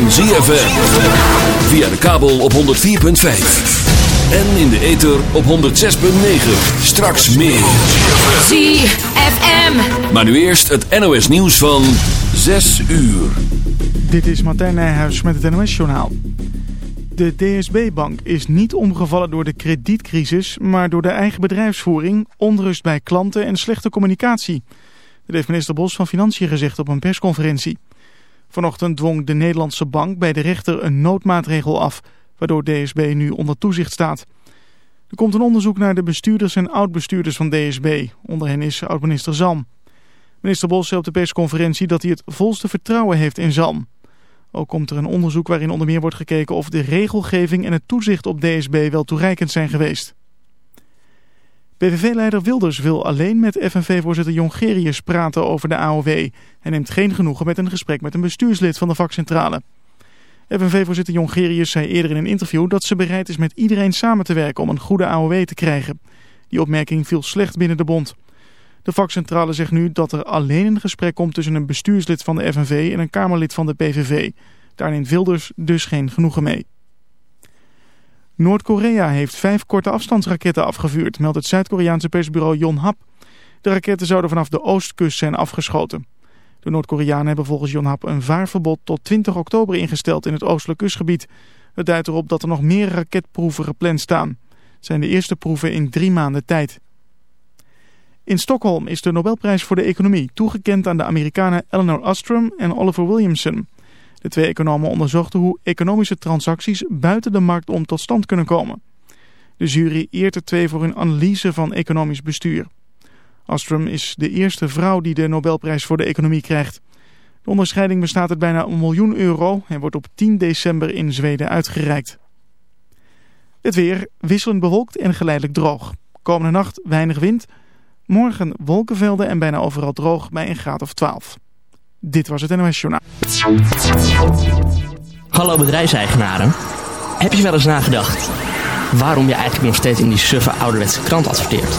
van ZFM. Via de kabel op 104.5. En in de ether op 106.9. Straks meer. ZFM. Maar nu eerst het NOS nieuws van 6 uur. Dit is Martijn Nijhuis met het NOS-journaal. De DSB-bank is niet omgevallen door de kredietcrisis, maar door de eigen bedrijfsvoering, onrust bij klanten en slechte communicatie. Dat heeft minister Bos van Financiën gezegd op een persconferentie. Vanochtend dwong de Nederlandse bank bij de rechter een noodmaatregel af, waardoor DSB nu onder toezicht staat. Er komt een onderzoek naar de bestuurders en oud-bestuurders van DSB. Onder hen is oud-minister Zalm. Minister Bos zei op de persconferentie dat hij het volste vertrouwen heeft in Zalm. Ook komt er een onderzoek waarin onder meer wordt gekeken of de regelgeving en het toezicht op DSB wel toereikend zijn geweest. PVV-leider Wilders wil alleen met FNV-voorzitter Jongerius praten over de AOW. Hij neemt geen genoegen met een gesprek met een bestuurslid van de vakcentrale. FNV-voorzitter Jongerius zei eerder in een interview dat ze bereid is met iedereen samen te werken om een goede AOW te krijgen. Die opmerking viel slecht binnen de bond. De vakcentrale zegt nu dat er alleen een gesprek komt tussen een bestuurslid van de FNV en een Kamerlid van de PVV. Daar neemt Wilders dus geen genoegen mee. Noord-Korea heeft vijf korte afstandsraketten afgevuurd, meldt het Zuid-Koreaanse persbureau Yonhap. De raketten zouden vanaf de oostkust zijn afgeschoten. De Noord-Koreanen hebben volgens Yonhap een vaarverbod tot 20 oktober ingesteld in het oostelijk kustgebied. Het duidt erop dat er nog meer raketproeven gepland staan. Het zijn de eerste proeven in drie maanden tijd. In Stockholm is de Nobelprijs voor de economie toegekend aan de Amerikanen Eleanor Ostrom en Oliver Williamson. De twee economen onderzochten hoe economische transacties buiten de markt om tot stand kunnen komen. De jury eert de twee voor hun analyse van economisch bestuur. Ostrom is de eerste vrouw die de Nobelprijs voor de economie krijgt. De onderscheiding bestaat uit bijna een miljoen euro en wordt op 10 december in Zweden uitgereikt. Het weer wisselend bewolkt en geleidelijk droog. Komende nacht weinig wind... Morgen wolkenvelden en bijna overal droog bij een graad of 12. Dit was het NOS Journaal. Hallo bedrijfseigenaren. Heb je wel eens nagedacht waarom je eigenlijk nog steeds in die suffe ouderwetse krant adverteert?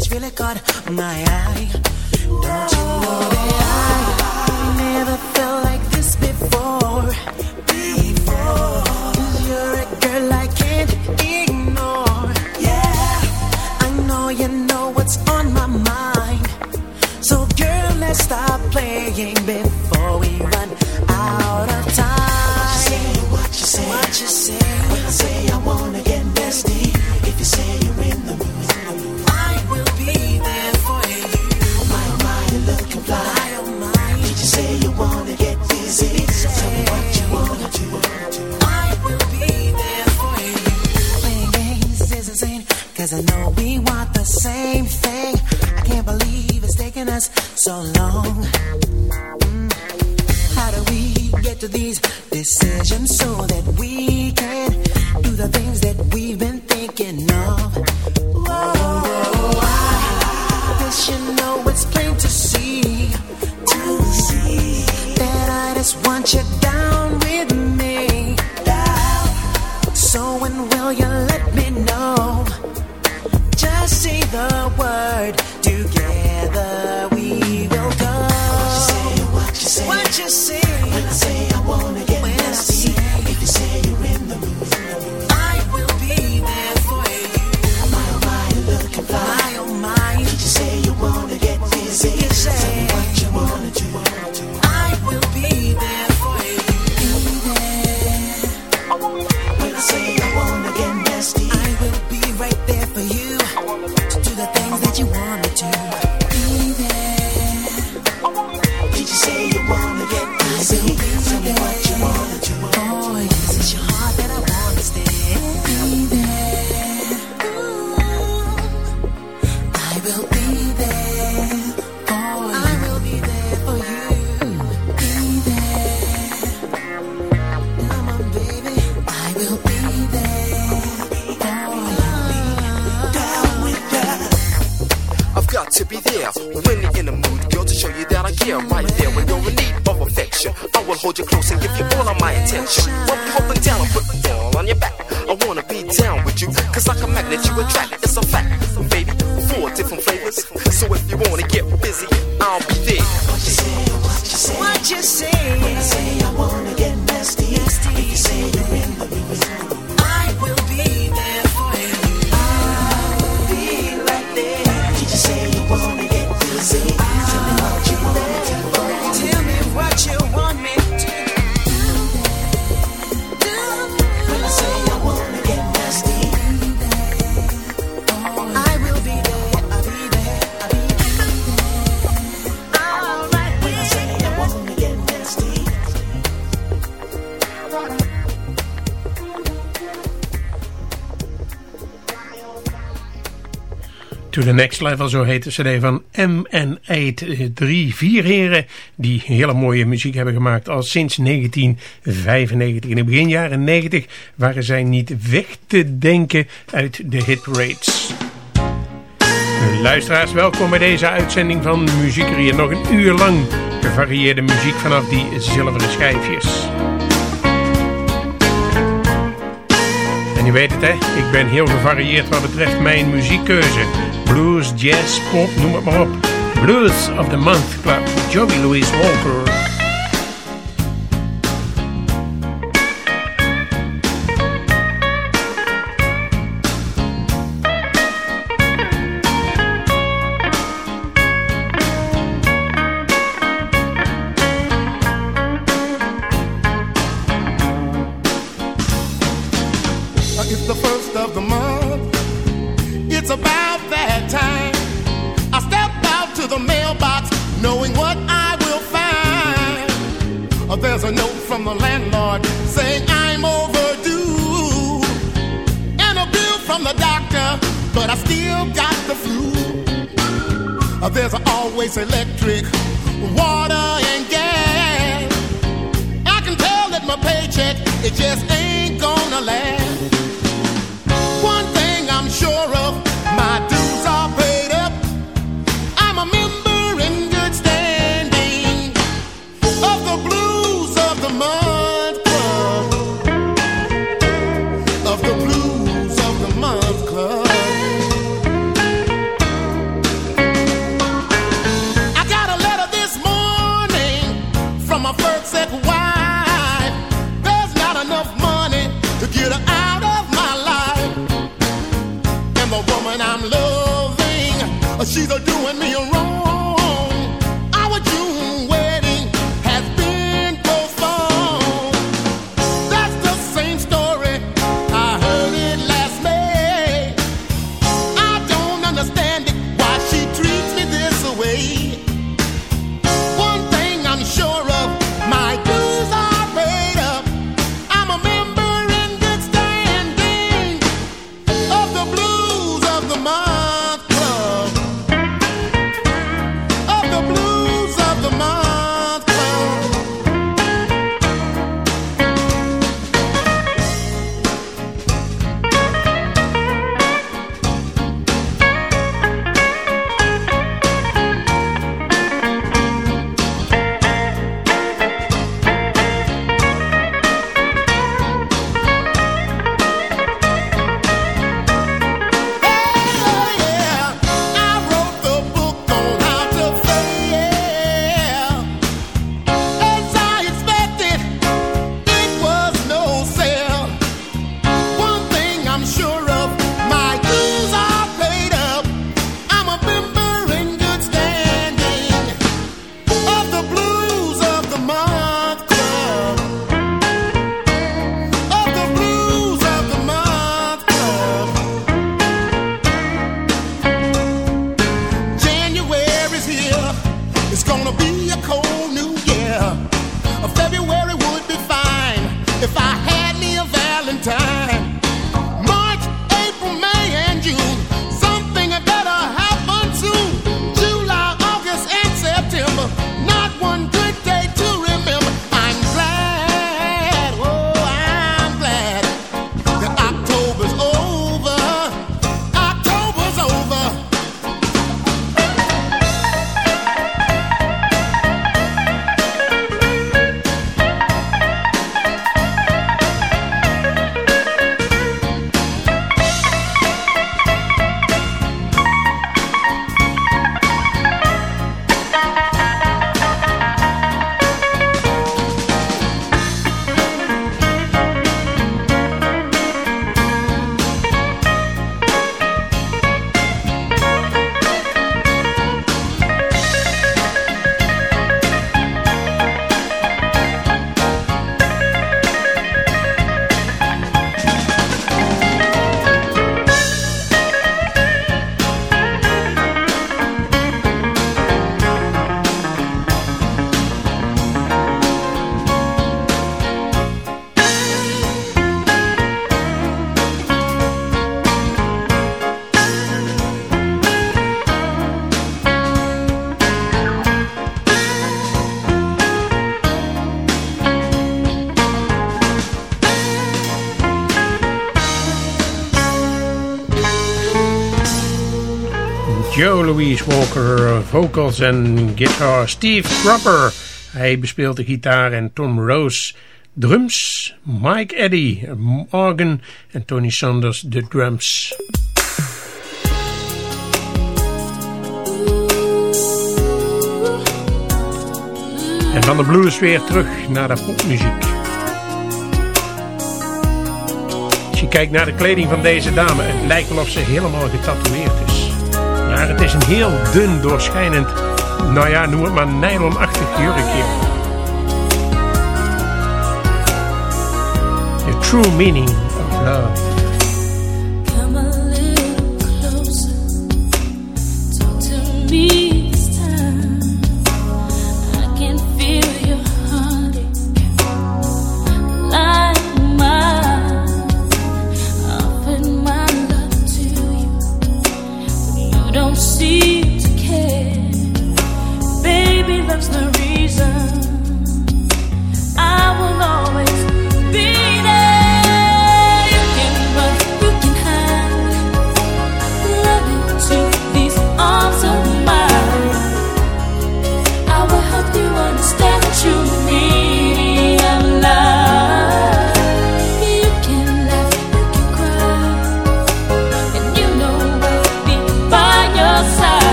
It's really caught my eye. Next Level, zo heet de cd van MN8. Drie, vier heren die hele mooie muziek hebben gemaakt al sinds 1995. In het begin jaren 90 waren zij niet weg te denken uit de hitrates. Luisteraars, welkom bij deze uitzending van Muziekerie. Nog een uur lang gevarieerde muziek vanaf die zilveren schijfjes. En je weet het hè, ik ben heel gevarieerd wat betreft mijn muziekkeuze. blues, jazz, pop, noem het maar op. Blues of the Month Club, Joby Louise Walker. Louise Walker, vocals en guitar. Steve Cropper, hij bespeelt de gitaar en Tom Rose drums. Mike Eddy, organ en Tony Sanders de drums. En van de blues weer terug naar de popmuziek. Als je kijkt naar de kleding van deze dame, het lijkt wel of ze helemaal getatoeëerd is. Maar het is een heel dun, doorschijnend, nou ja, noem het maar nylonachtig jurkje. The true meaning of love.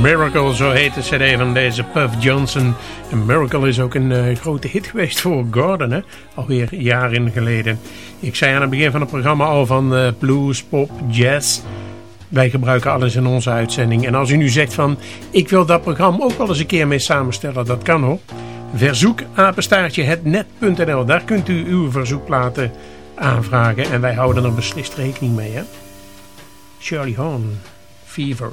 Miracle, zo heet de cd van deze Puff Johnson. En Miracle is ook een uh, grote hit geweest voor Gordon, hè? alweer jaren geleden. Ik zei aan het begin van het programma al van uh, blues, pop, jazz. Wij gebruiken alles in onze uitzending. En als u nu zegt van, ik wil dat programma ook wel eens een keer mee samenstellen, dat kan hoor. verzoek apenstaartje hetnet.nl. Daar kunt u uw verzoekplaten aanvragen en wij houden er beslist rekening mee. Hè? Shirley Horn, Fever.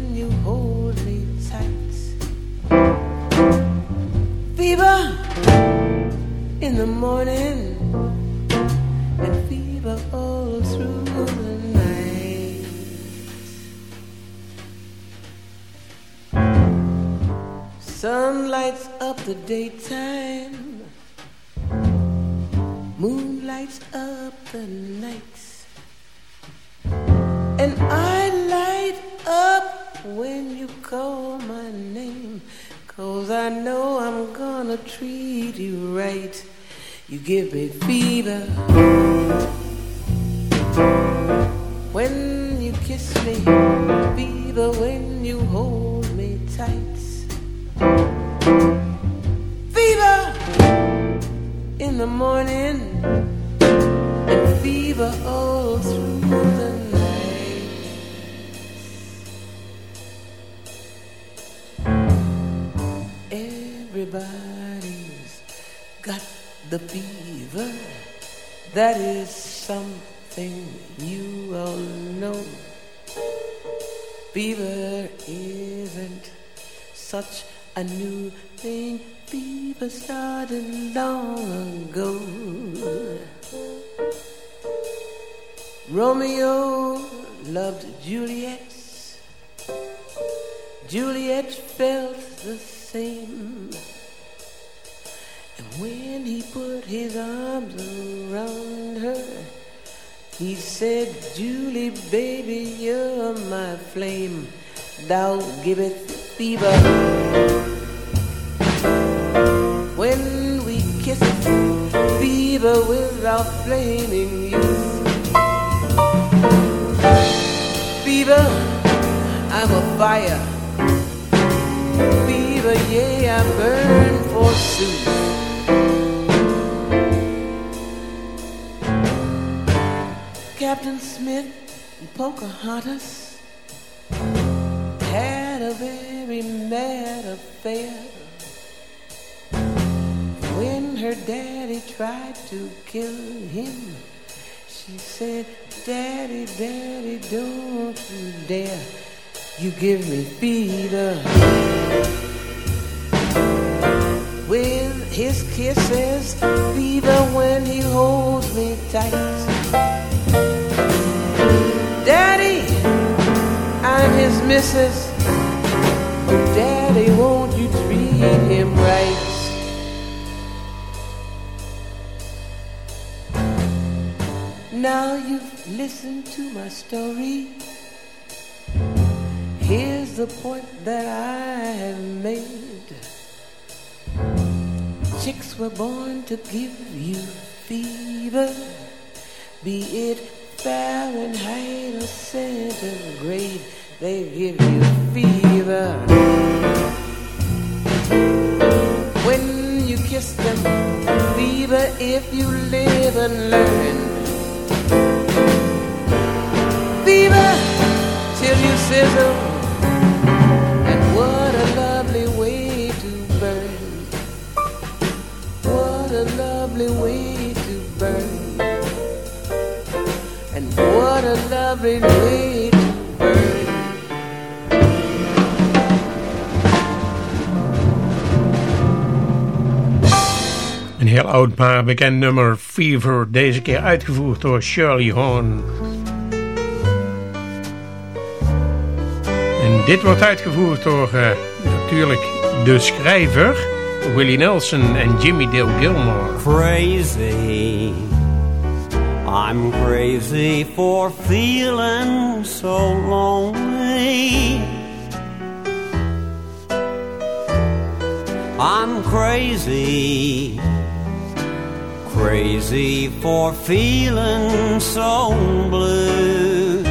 fever in the morning, and fever all through the night. Sun lights up the daytime Moon lights up the nights. And I light up when you call my name. Cause I know I'm gonna treat you right. You give me fever. When you kiss me, fever when you hold me tight. Fever! in the morning and fever all through the fever. That is something you all know. Fever isn't such a new thing fever started long ago. Romeo loved Juliet. Juliet felt the same. When he put his arms around her, he said, Julie, baby, you're my flame. Thou giveth fever when we kiss, fever without blaming you. Fever, I'm a fire. Fever, yeah, I burn forsooth. Captain Smith and Pocahontas had a very mad affair when her daddy tried to kill him, she said, Daddy, Daddy, don't you dare. You give me fever. With his kisses, fever when he holds me tight. Missus. Oh, Daddy, won't you treat him right? Now you've listened to my story. Here's the point that I have made. Chicks were born to give you fever, be it Fahrenheit or centigrade, they give you fever. When you kiss them, fever if you live and learn fever till you sizzle. And what a lovely way to burn. What a lovely way to burn. And what a lovely way heel oud maar bekend nummer Fever, deze keer uitgevoerd door Shirley Horn. dit wordt uitgevoerd door uh, natuurlijk de schrijver Willie Nelson en Jimmy Dale Gilmore. Crazy. I'm crazy for feeling so lonely. I'm crazy. Crazy for feeling so blue.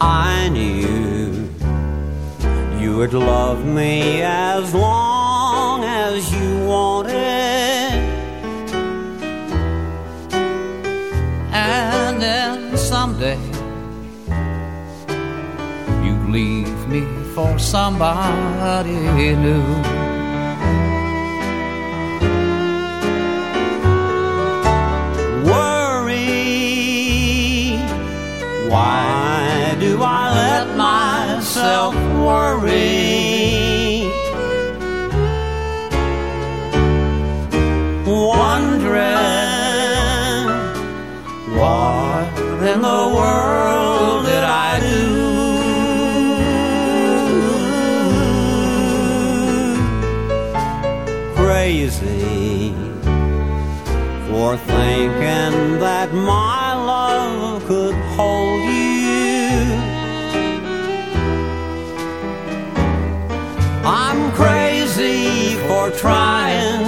I knew you would love me as long as you wanted. And then someday you'd leave me for somebody new. Thinking that my love could hold you. I'm crazy for trying,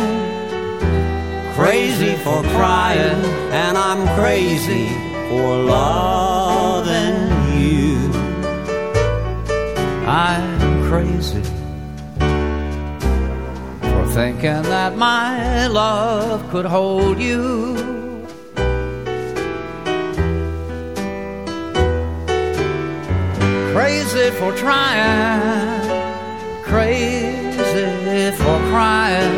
crazy for crying, and I'm crazy for loving you. I'm crazy thinking that my love could hold you. Crazy for trying, crazy for crying,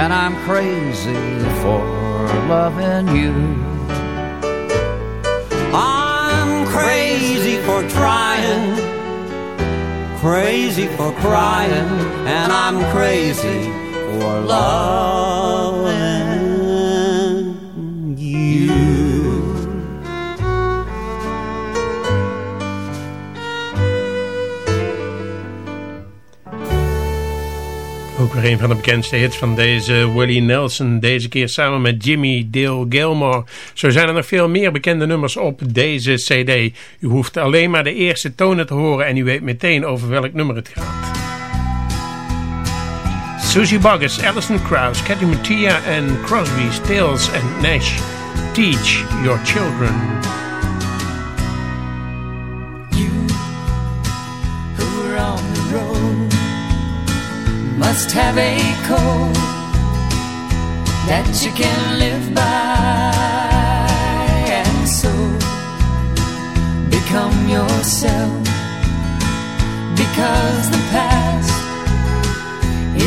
and I'm crazy for loving you. I'm crazy for trying, crazy for crying, and I'm crazy for loving Ook weer een van de bekendste hits van deze Willie Nelson. Deze keer samen met Jimmy Dale Gilmore. Zo zijn er nog veel meer bekende nummers op deze cd. U hoeft alleen maar de eerste tonen te horen en u weet meteen over welk nummer het gaat. Susie Boggess, Alison Krauss, Cathy Mattia en Crosby, Stills en Nash. Teach your children. Must have a code that you can live by and so become yourself because the past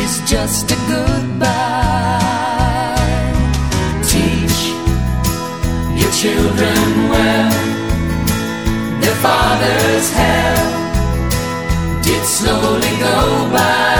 is just a goodbye. Teach your children well their father's hell did slowly go by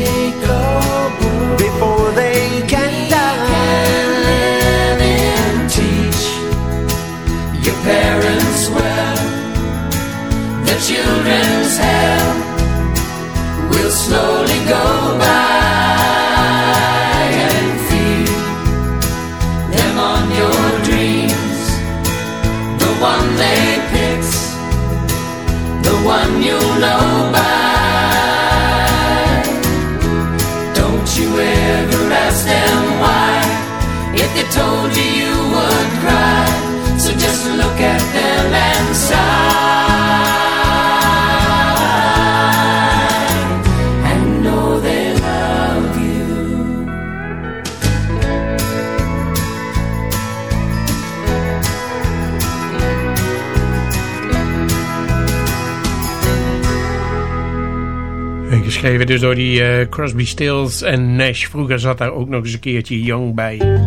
geschreven dus door die uh, Crosby, Stills en Nash. Vroeger zat daar ook nog eens een keertje Young bij.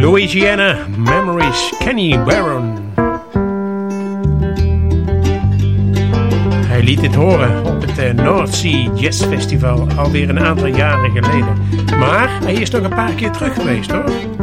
Louisiana Memories, Kenny Barron. Hij liet dit horen op het uh, North Sea Jazz Festival alweer een aantal jaren geleden. Maar hij is nog een paar keer terug geweest hoor.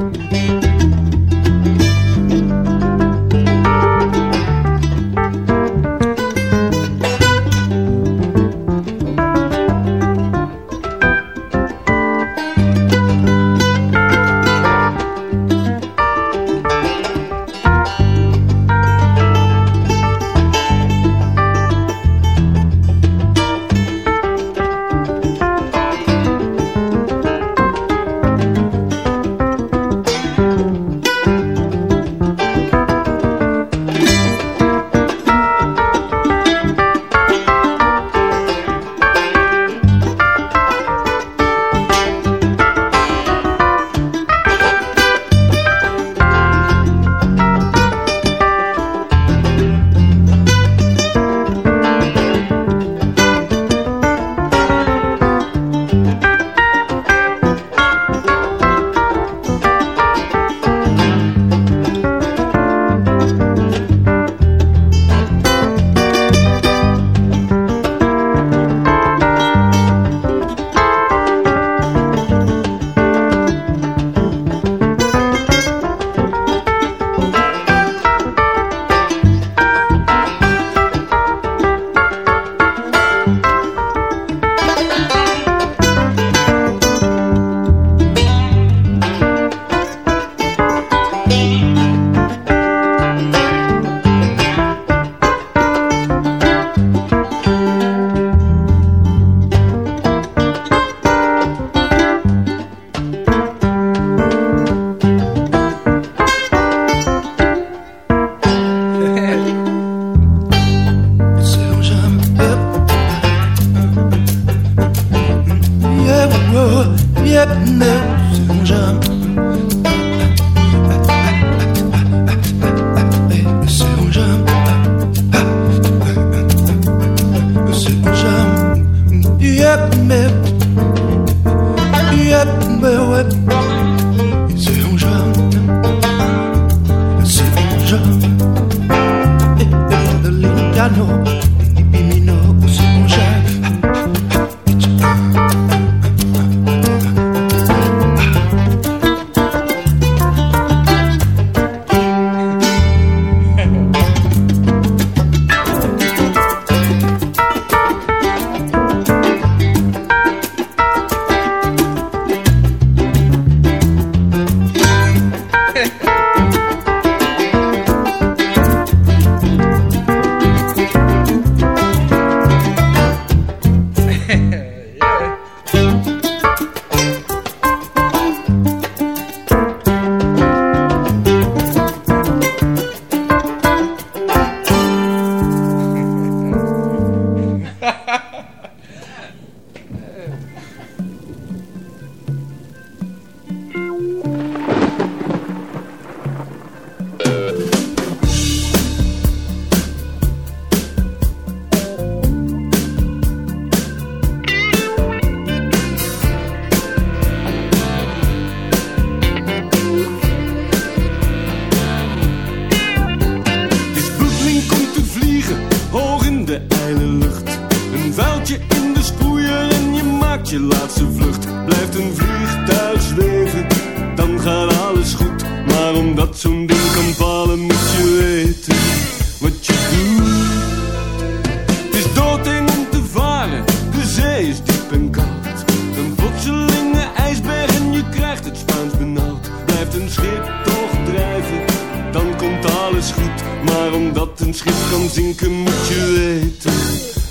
Maar omdat een schip kan zinken moet je weten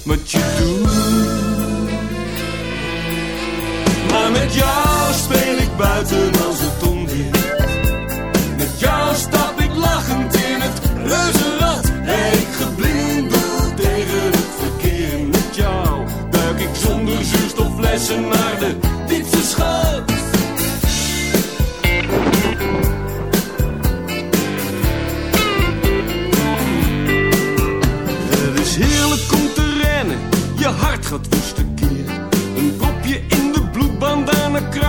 wat je doet. Maar met jou speel ik buiten als het onweer. Met jou stap ik lachend in het reuzenrad. En ik geblindeld tegen het verkeer. Met jou duik ik zonder zuurstoflessen naar de diepste schat.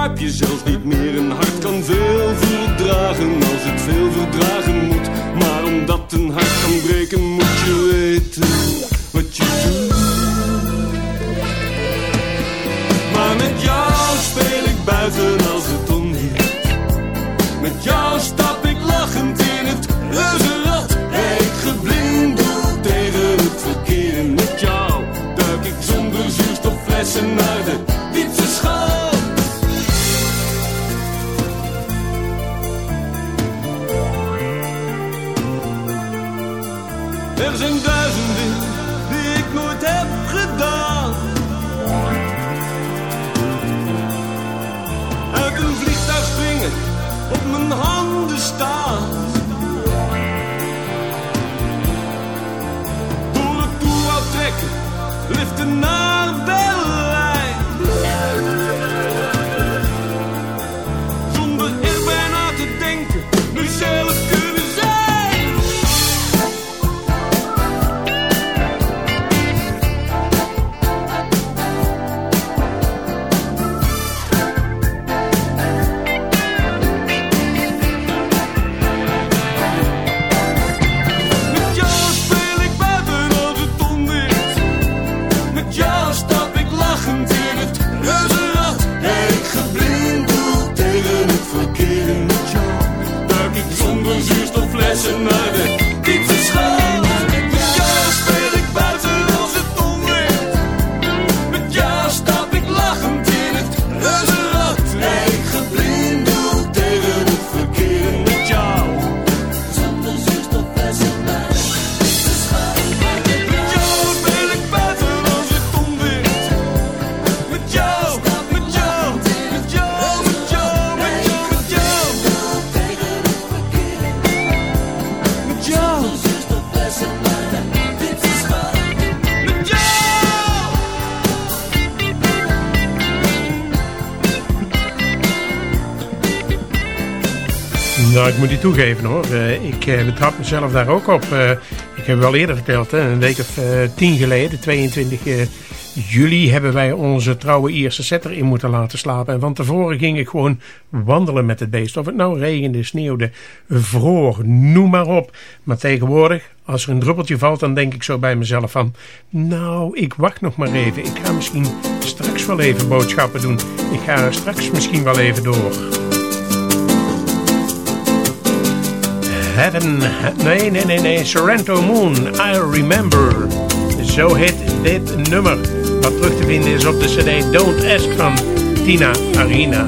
begrijp je zelfs niet meer. Een hart kan veel verdragen als het veel verdragen moet. Maar omdat een hart kan breken moet je weten wat je doet. Maar met jou speel ik buiten als het onheert. Met jou stap ik lachend in het reuzenrad. Ik doel tegen het verkeer. Met jou duik ik zonder zuurstofflessen naar de Toegeven hoor. Eh, ik eh, betrap mezelf daar ook op. Eh, ik heb wel eerder verteld, een week of tien geleden, 22 eh, juli, hebben wij onze trouwe Ierse setter in moeten laten slapen. En van tevoren ging ik gewoon wandelen met het beest. Of het nou regende, sneeuwde, vroor, noem maar op. Maar tegenwoordig, als er een druppeltje valt, dan denk ik zo bij mezelf van... Nou, ik wacht nog maar even. Ik ga misschien straks wel even boodschappen doen. Ik ga straks misschien wel even door. Heaven, nee, nee, nee, nee, Sorrento Moon, I Remember. Zo heet dit nummer, wat terug te vinden is op de cd Don't Ask van Tina Arena.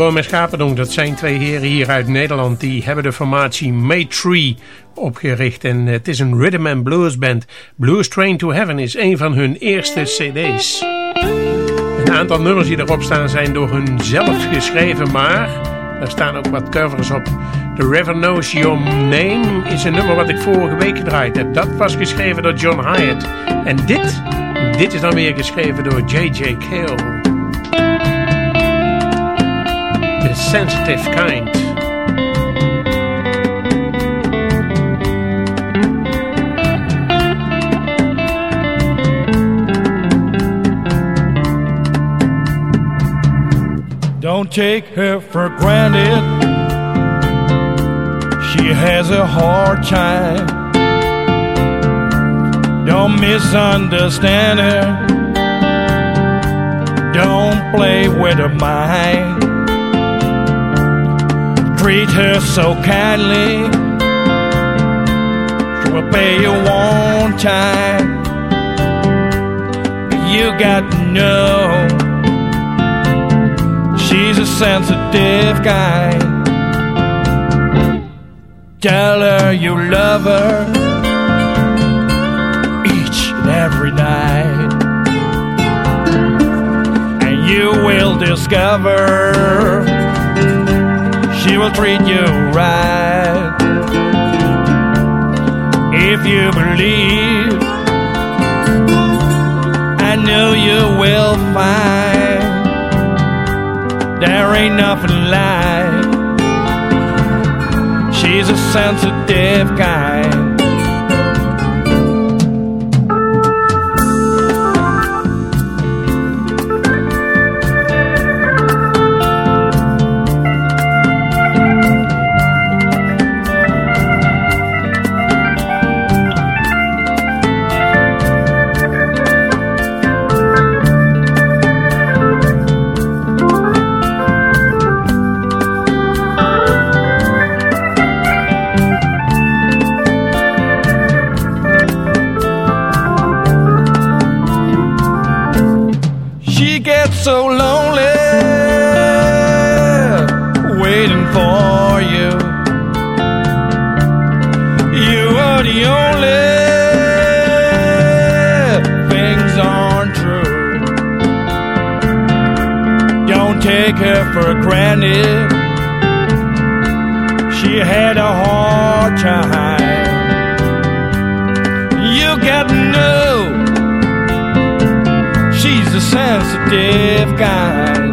Meijboom en Schapendonk, dat zijn twee heren hier uit Nederland. Die hebben de formatie Maytree opgericht. En het is een rhythm and blues band. Blues Train to Heaven is een van hun eerste cd's. Een aantal nummers die erop staan zijn door hun zelf geschreven, maar er staan ook wat covers op. The River Knows Your Name is een nummer wat ik vorige week gedraaid heb. Dat was geschreven door John Hyatt. En dit, dit is dan weer geschreven door J.J. Cale. Sensitive kind. Don't take her for granted. She has a hard time. Don't misunderstand her. Don't play with her mind. Treat her so kindly. She will pay you one time. You got to know she's a sensitive guy. Tell her you love her each and every night, and you will discover she will treat you right. If you believe, I know you will find there ain't nothing like she's a sensitive kind. Her for granted. She had a hard time. You got to know she's a sensitive kind.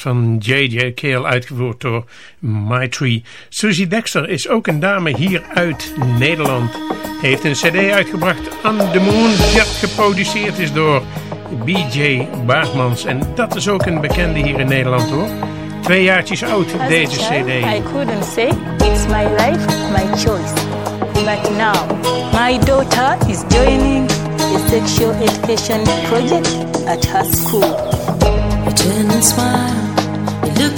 Van J.J. Cale uitgevoerd door My Tree. Susie Dexter is ook een dame hier uit Nederland. Heeft een cd uitgebracht On The Moon dat geproduceerd is door B.J. Baartmans. En dat is ook een bekende hier in Nederland hoor. Twee jaartjes oud As deze cd. I couldn't say it's my life, my choice. But now, my daughter is joining a sexual education project at her school. Turned and smiled.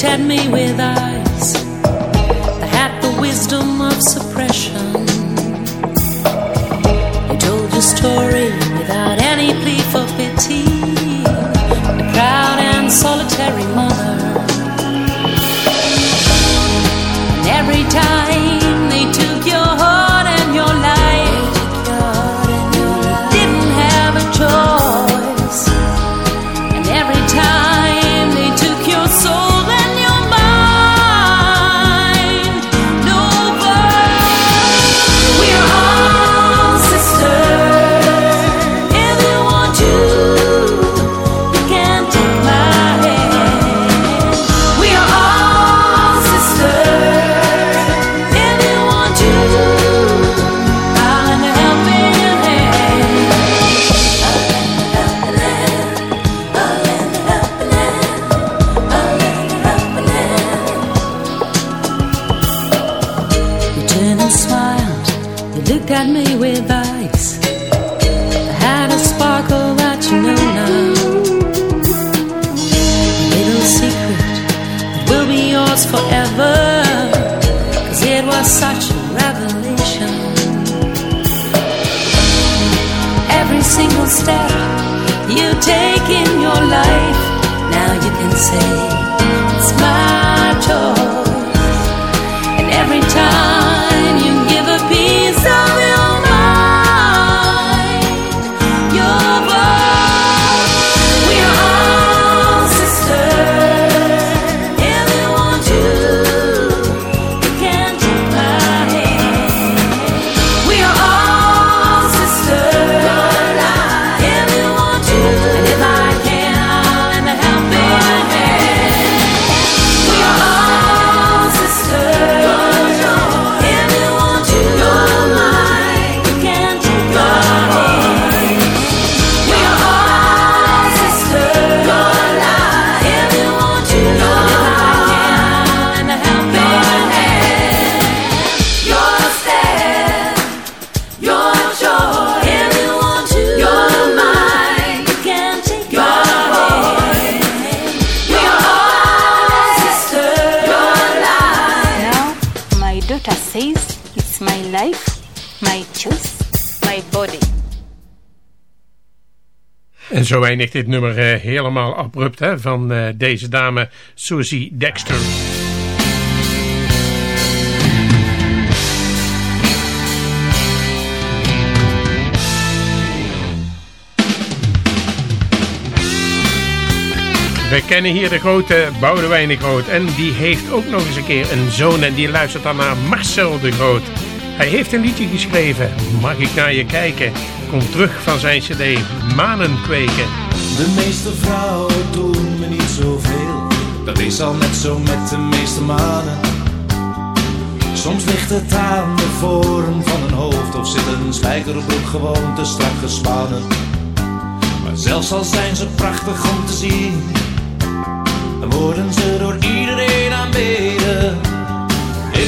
Looked at me with eyes that had the wisdom of suppression. You told your story without any plea for pity. Zo eindigt dit nummer eh, helemaal abrupt hè, van eh, deze dame Susie Dexter. We kennen hier de grote Boudewijn de Groot. En die heeft ook nog eens een keer een zoon. En die luistert dan naar Marcel de Groot. Hij heeft een liedje geschreven. Mag ik naar je kijken? Komt terug van zijn cd Manen kweken. De meeste vrouwen doen me niet zoveel. Dat is al net zo met de meeste mannen. Soms ligt het aan de vorm van een hoofd of zit een spijkerbroek gewoon te strak gespannen. Maar zelfs al zijn ze prachtig om te zien, dan worden ze door iedereen aanbeden.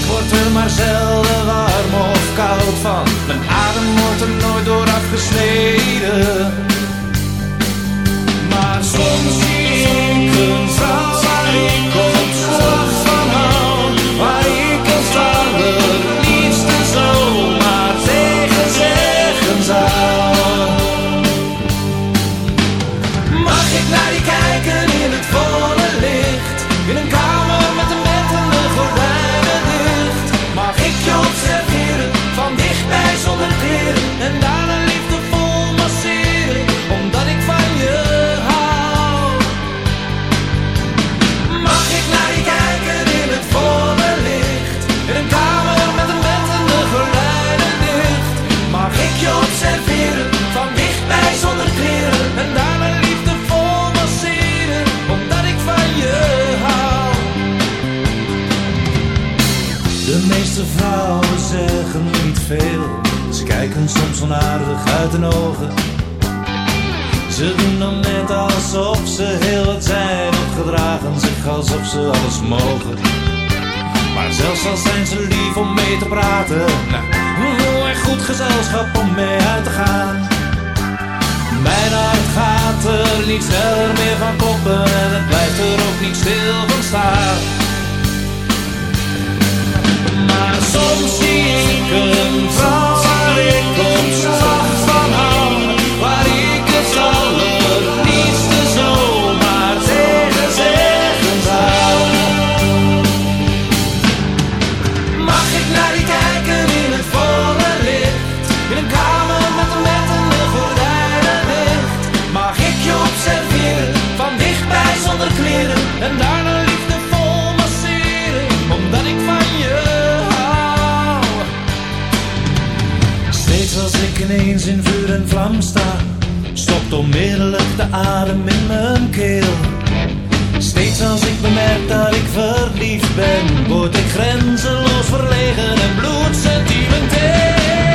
Ik word er maar zelden warm of koud van. Mijn adem wordt er nooit door afgesneden. Maar soms zie ik een Maar zelfs al zijn ze lief om mee te praten, nou, goed gezelschap om mee uit te gaan. Mijn hart gaat er niet sneller meer van kloppen en het blijft er ook niet stil van staan. Maar soms zie ik een vrouw waar ik ontslag van ineens in vuur en vlam sta, stopt onmiddellijk de adem in mijn keel. Steeds als ik bemerk dat ik verliefd ben, word ik grenzeloos verlegen en bloedsentimenteel.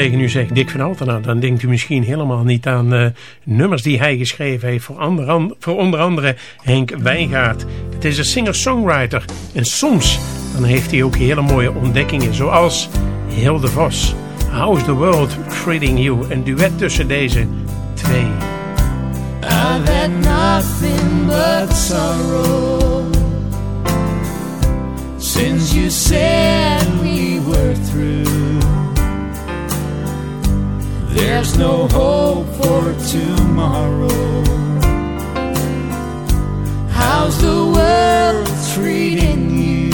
Tegen u zeg Dick van Altena, dan denkt u misschien helemaal niet aan uh, nummers die hij geschreven heeft voor, voor onder andere Henk Wijngaard. Het is een singer-songwriter en soms dan heeft hij ook hele mooie ontdekkingen zoals Hilde Vos. How's the World Treating You? Een duet tussen deze twee. I've had nothing but sorrow Since you said we were through There's no hope for tomorrow How's the world treating you?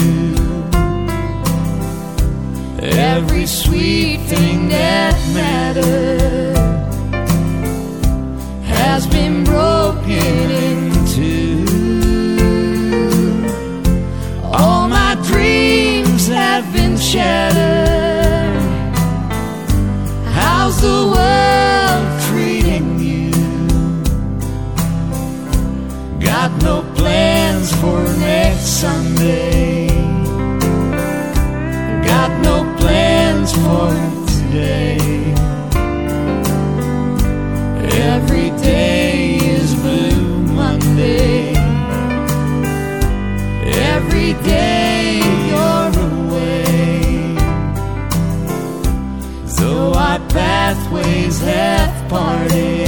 Every sweet thing that mattered has been broken into. All my dreams have been shattered. Sunday. Got no plans for today. Every day is Blue Monday. Every day you're away. Though our pathways have parted.